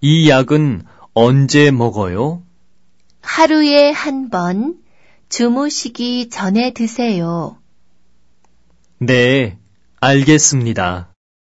이 약은 언제 먹어요? 하루에 한 번 주무시기 전에 드세요. 네, 알겠습니다.